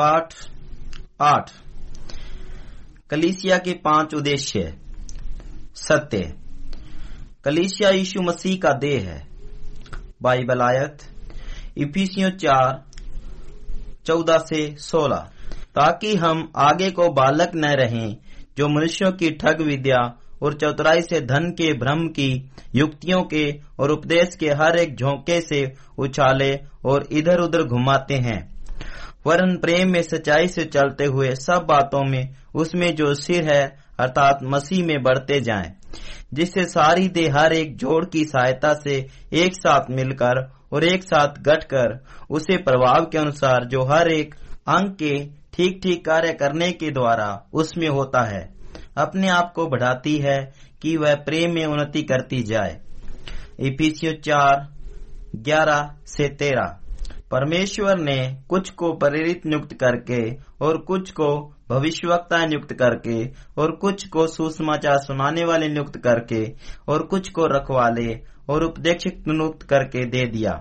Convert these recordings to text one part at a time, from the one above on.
पाठ आठ। कलीसिया के पाँच उद्देश्य। सत्य। कलीसिया यीशु मसीह का देह है। बाइबल आयत, इफिसियों चार, चौदह से सोलह। ताकि हम आगे को बालक न रहें, जो मनुष्यों की ठग विद्या और चतुराई से धन के, भ्रम की, युक्तियों के और उपदेश के हर एक झोंके से उछाले और इधर उधर घुमाते हैं। वरन प्रेम में सच्चाई से चलते हुए सब बातों में उसमें जो सिर है अर्थात मसीह में बढ़ते जाएँ, जिससे सारी देह हर एक जोड़ की सहायता से एक साथ मिलकर और एक साथ गठकर उसे प्रभाव के अनुसार जो हर एक अंग के ठीक ठीक कार्य करने के द्वारा उसमें होता है अपने आप को बढ़ाती है कि वह प्रेम में उन्नति करती जाए। इपिसियो चार ग्यारह से तेरह। परमेश्वर ने कुछ को प्रेरित नियुक्त करके और कुछ को भविष्यवक्ता नियुक्त करके और कुछ को सुसमाचार सुनाने वाले नियुक्त करके और कुछ को रखवाले और उपदेशक नियुक्त करके दे दिया,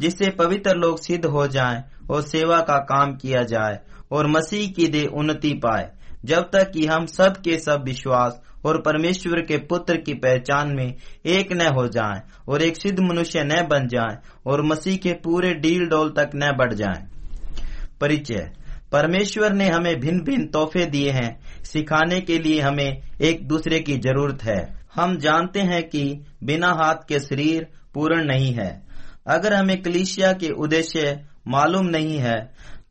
जिससे पवित्र लोग सिद्ध हो जाएँ और सेवा का काम किया जाए और मसीह की दे उन्नति पाए। जब तक कि हम सब के सब विश्वास और परमेश्वर के पुत्र की पहचान में एक न हो जाएँ, और एक सिद्ध मनुष्य न बन जाएँ, और मसीह के पूरे डील डोल तक न बढ़ जाएँ। परिचय, परमेश्वर ने हमें भिन्न भिन्न तोहफे दिए हैं, सिखाने के लिए हमें एक दूसरे की ज़रूरत है हम जानते हैं कि बिना हाथ के शरीर पूर्ण नहीं है अगर हमें कलिशिया के उद्देश्य मालूम नहीं है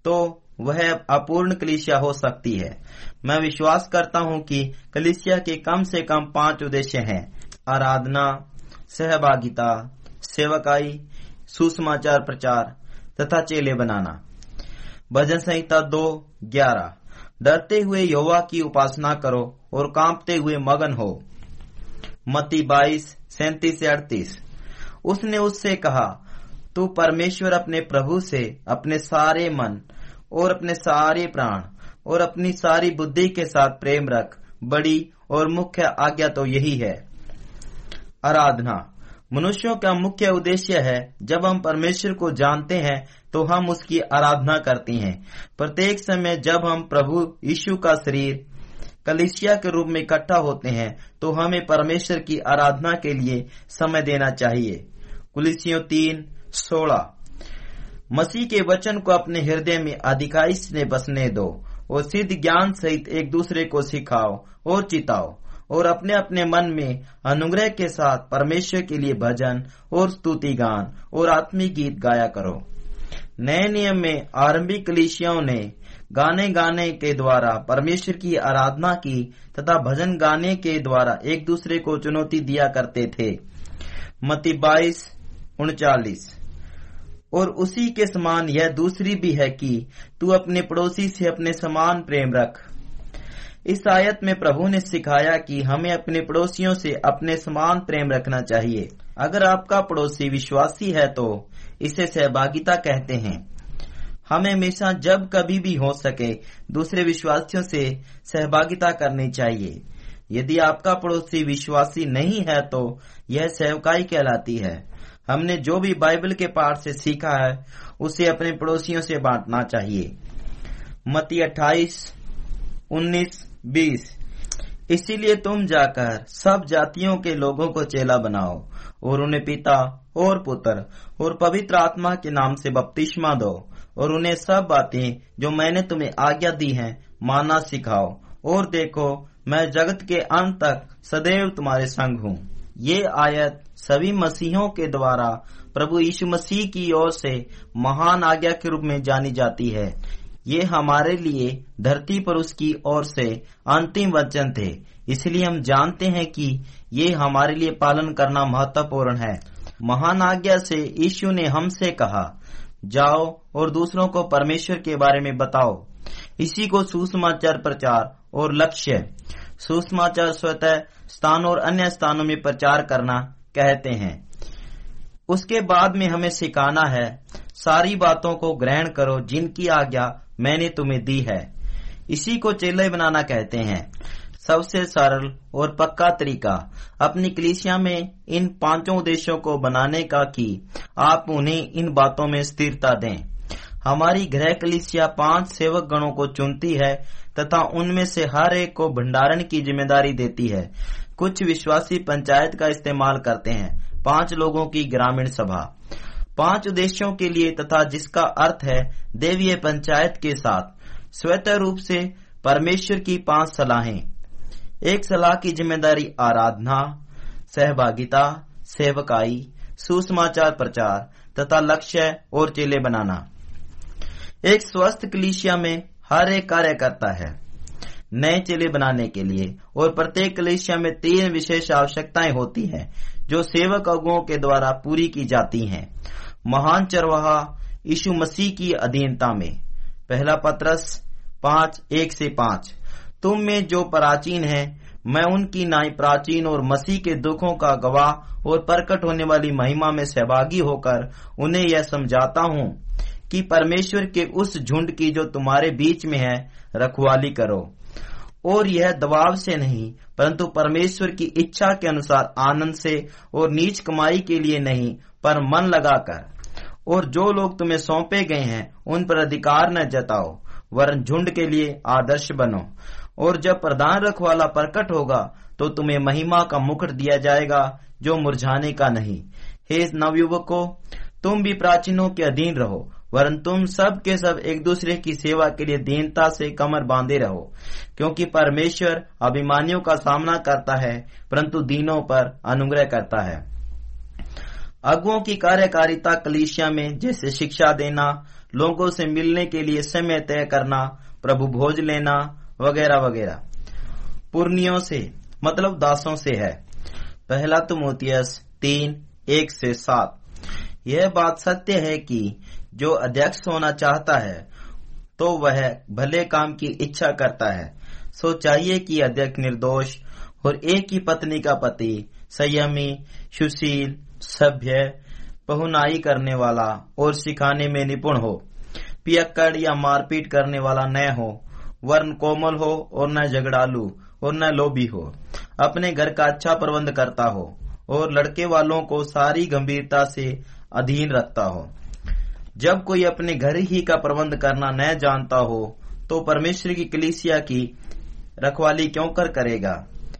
तो वह अपूर्ण कलिसिया हो सकती है। मैं विश्वास करता हूँ कि कलिसिया के कम से कम पाँच उद्देश्य हैं। आराधना, सहभागिता, सेवकाई, सुसमाचार प्रचार, तथा चेले बनाना। भजन संहिता दो, ग्यारह। डरते हुए योवा की उपासना करो और कांपते हुए मगन हो। मती बाईस, सैतीस से अड़तीस। उसने उससे कहा, तू परमेश्वर अपने प्रभु से अपने सारे मन और अपने सारे प्राण और अपनी सारी बुद्धि के साथ प्रेम रख, बड़ी और मुख्य आज्ञा तो यही है। आराधना। मनुष्यों का मुख्य उद्देश्य है, जब हम परमेश्वर को जानते हैं तो हम उसकी आराधना करते हैं। प्रत्येक समय जब हम प्रभु यीशु का शरीर कलिसिया के रूप में इकट्ठा होते हैं तो हमें परमेश्वर की आराधना के लिए समय देना चाहिए। कुलिसियों तीन, सोलह। मसीह के वचन को अपने हृदय में अधिकाई से बसने दो, और सिद्ध ज्ञान सहित एक दूसरे को सिखाओ और चिताओ, और अपने अपने मन में अनुग्रह के साथ परमेश्वर के लिए भजन और स्तुति गान और आत्मिक गीत गाया करो। नए नियम में आरंभिक कलिशियाओं ने गाने गाने के द्वारा परमेश्वर की आराधना की तथा भजन गाने के द्वारा एक दूसरे को चुनौती दिया करते थे। मती बाईस, उनचालीस। और उसी के समान यह दूसरी भी है कि तू अपने पड़ोसी से अपने समान प्रेम रख। इस आयत में प्रभु ने सिखाया कि हमें अपने पड़ोसियों से अपने समान प्रेम रखना चाहिए। अगर आपका पड़ोसी विश्वासी है तो इसे सहभागिता कहते हैं। हमें हमेशा जब कभी भी हो सके दूसरे विश्वासियों से सहभागिता करनी चाहिए। यदि आपका पड़ोसी विश्वासी नहीं है तो यह सेवकाई कहलाती है। हमने जो भी बाइबल के पाठ से सीखा है, उसे अपने पड़ोसियों से बांटना चाहिए। मती अट्ठाईस, उन्नीस, बीस। इसीलिए तुम जाकर सब जातियों के लोगों को चेला बनाओ और उन्हें पिता और पुत्र और पवित्र आत्मा के नाम से बपतिस्मा दो और उन्हें सब बातें जो मैंने तुम्हें आज्ञा दी हैं, मानना सिखाओ और देखो, मैं जगत के अंत तक सदैव तुम्हारे संग हूँ। ये आयत सभी मसीहों के द्वारा प्रभु यीशु मसीह की ओर से महान आज्ञा के रूप में जानी जाती है। ये हमारे लिए धरती पर उसकी ओर से अंतिम वचन थे। इसलिए हम जानते हैं कि ये हमारे लिए पालन करना महत्वपूर्ण है। महान आज्ञा से यीशु ने हमसे कहा, जाओ और दूसरों को परमेश्वर के बारे में बताओ। इसी को सुसमाचार प्रचार और लक्ष्य सुसमाचार स्वतः स्थान और अन्य स्थानों में प्रचार करना कहते हैं। उसके बाद में हमें सिखाना है, सारी बातों को ग्रहण करो जिनकी आज्ञा मैंने तुम्हें दी है। इसी को चेले बनाना कहते हैं। सबसे सरल और पक्का तरीका, अपनी कलिसिया में इन पाँचों उद्देश्यों को बनाने का कि आप उन्हें इन बातों में स्थिरता दें। हमारी गृह कलिसिया पाँच सेवक गणों को चुनती है तथा उनमें से हर एक को भंडारण की ज़िम्मेदारी देती है। कुछ विश्वासी पंचायत का इस्तेमाल करते हैं। पाँच लोगों की ग्रामीण सभा। पाँच उद्देश्यों के लिए तथा जिसका अर्थ है देवीय पंचायत के साथ। स्वतः रूप से परमेश्वर की पाँच सलाहें। एक सलाह की ज़िम्मेदारी आराधना, सहभागिता, सेवकाई, सुसमाचार प्रचार तथा लक्ष्य और चेले बनाना। एक स्वस्थ कलिसिया में हर एक कार्य करता है। नए चेले बनाने के लिए और प्रत्येक कलिसिया में तीन विशेष आवश्यकताएँ होती हैं, जो सेवक अगुओं के द्वारा पूरी की जाती हैं। महान चरवाहा यीशु मसीह की अधीनता में। पहला पत्रस पाँच, एक से पाँच। तुम में जो प्राचीन है, मैं उनकी नाई प्राचीन और मसीह के दुखों का गवाह और प्रकट होने वाली महिमा में सहभागी होकर उन्हें यह समझाता हूँ। कि परमेश्वर के उस झुंड की जो तुम्हारे बीच में है, रखवाली करो। और यह दबाव से नहीं, परंतु परमेश्वर की इच्छा के अनुसार आनंद से और नीच कमाई के लिए नहीं, पर मन लगाकर। और जो लोग तुम्हें सौंपे गए हैं, उन पर अधिकार न जताओ, वरन झुंड के लिए आदर्श बनो। और जब प्रधान रखवाला प्रकट होगा तो तुम्हें महिमा का मुकुट दिया जाएगा, जो मुरझाने का नहीं। हे नवयुवको, तुम भी प्राचीनों के अधीन रहो वरन तुम सब के सब एक दूसरे की सेवा के लिए दीनता से कमर बांधे रहो, क्योंकि परमेश्वर अभिमानियों का सामना करता है, परंतु दीनों पर अनुग्रह करता है। अगुओं की कार्यकारिता कलिशिया में, जैसे शिक्षा देना, लोगों से मिलने के लिए समय तय करना, प्रभु भोज लेना, वगैरह वगैरह। पूर्णियों से मतलब दासों से है। पहला तुमोतियस तीन, एक से सात। यह बात सत्य है कि जो अध्यक्ष होना चाहता है तो वह भले काम की इच्छा करता है। सो चाहिए कि अध्यक्ष निर्दोष और एक ही पत्नी का पति, संयमी, सुशील, सभ्य पहुनाई करने वाला और सिखाने में निपुण हो, पियक्कड़ या मारपीट करने वाला न हो, वर्ण कोमल हो और न झगड़ालू और न लोभी हो, अपने घर का अच्छा प्रबंध करता हो और लड़के वालों को सारी गंभीरता से अधीन रखता हो। जब कोई अपने घर ही का प्रबंध करना न जानता हो तो परमेश्वर की कलिसिया की रखवाली क्यों कर करेगा?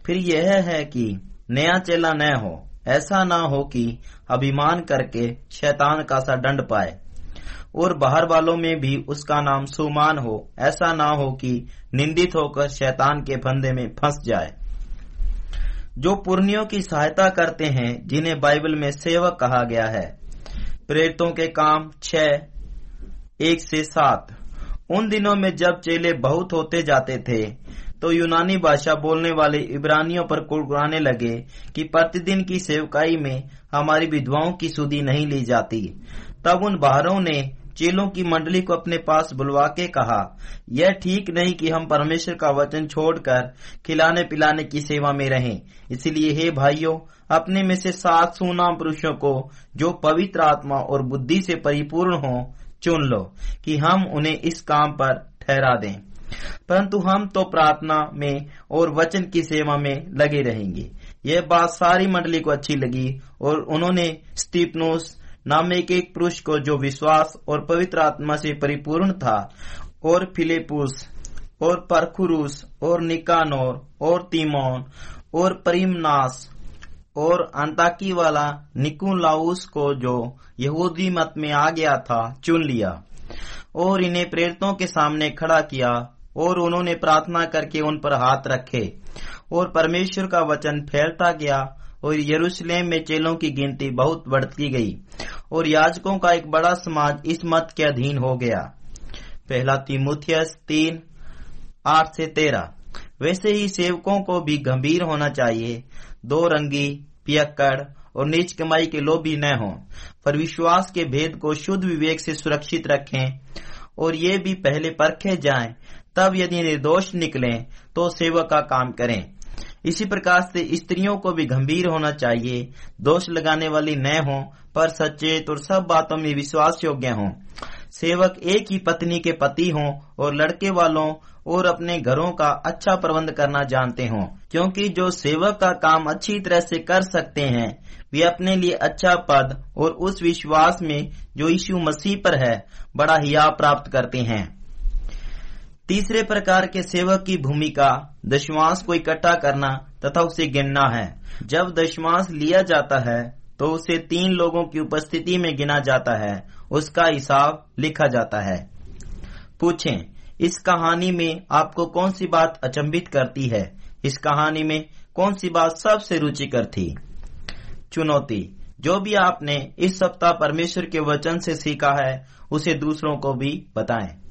फिर यह है कि नया चेला न हो, ऐसा ना हो कि अभिमान करके शैतान का सा दंड पाए। और बाहर वालों में भी उसका नाम सुमान हो, ऐसा ना हो कि निंदित होकर शैतान के फंदे में फंस जाए। जो पुर्णियों की सहायता करते हैं, जिन्हें बाइबल में सेवक कहा गया है प्रेरितों के काम छ एक से सात। उन दिनों में जब चेले बहुत होते जाते थे तो यूनानी भाषा बोलने वाले इब्रानियों पर कुड़कुड़ाने लगे कि प्रतिदिन की सेवकाई में हमारी विधवाओं की सुधी नहीं ली जाती। तब उन बाहरों ने चेलों की मंडली को अपने पास बुलवा के कहा, यह ठीक नहीं कि हम परमेश्वर का वचन छोड़कर खिलाने पिलाने की सेवा में रहें। इसलिए हे भाइयों, अपने में से सात सुनाम पुरुषों को, जो पवित्र आत्मा और बुद्धि से परिपूर्ण हो, चुन लो, कि हम उन्हें इस काम पर ठहरा दें। परंतु हम तो प्रार्थना में और वचन की सेवा में लगे रहेंगे। यह बात सारी मंडली को अच्छी लगी और उन्होंने स्टीपनोस नाम एक एक पुरुष को जो विश्वास और पवित्र आत्मा से परिपूर्ण था, और फिलेपुस, और परखुरुस, और निकानोर, और तीमोन, और परिमनास, और अंताकी वाला निकुलाउस को जो यहूदी मत में आ गया था, चुन लिया, और इन्हें प्रेरितों के सामने खड़ा किया, और उन्होंने प्रार्थना करके उन पर हाथ रखे, और परमेश्वर का वचन फैलता गया, और यरूशलेम में चेलों की गिनती बहुत बढ़ती गई। और याजकों का एक बड़ा समाज इस मत के अधीन हो गया। पहला तिमुथियस तीन, आठ से तेरह। वैसे ही सेवकों को भी गंभीर होना चाहिए। दो रंगी, पियक्कड़ और नीच कमाई के लोभी न हो, पर विश्वास के भेद को शुद्ध विवेक से सुरक्षित रखें और ये भी पहले परखे जाएँ, तब यदि निर्दोष निकले तो सेवक का काम करें। इसी प्रकार से स्त्रियों को भी गंभीर होना चाहिए। दोष लगाने वाली न हो, पर सचेत और सब बातों में विश्वास योग्य हों। सेवक एक ही पत्नी के पति हों और लड़के वालों और अपने घरों का अच्छा प्रबंध करना जानते हों, क्योंकि जो सेवक का काम अच्छी तरह से कर सकते हैं, वे अपने लिए अच्छा पद और उस विश्वास में जो यीशु मसीह पर है, बड़ा हिया प्राप्त करते हैं। तीसरे प्रकार के सेवक की भूमिका, दशमांश को इकट्ठा करना तथा उसे गिनना है। जब दशमांश लिया जाता है तो उसे तीन लोगों की उपस्थिति में गिना जाता है। उसका हिसाब लिखा जाता है। पूछें, इस कहानी में आपको कौन सी बात अचंभित करती है? इस कहानी में कौन सी बात सबसे रुचिकर थी? चुनौती, जो भी आपने इस सप्ताह परमेश्वर के वचन से सीखा है, उसे दूसरों को भी बताएँ।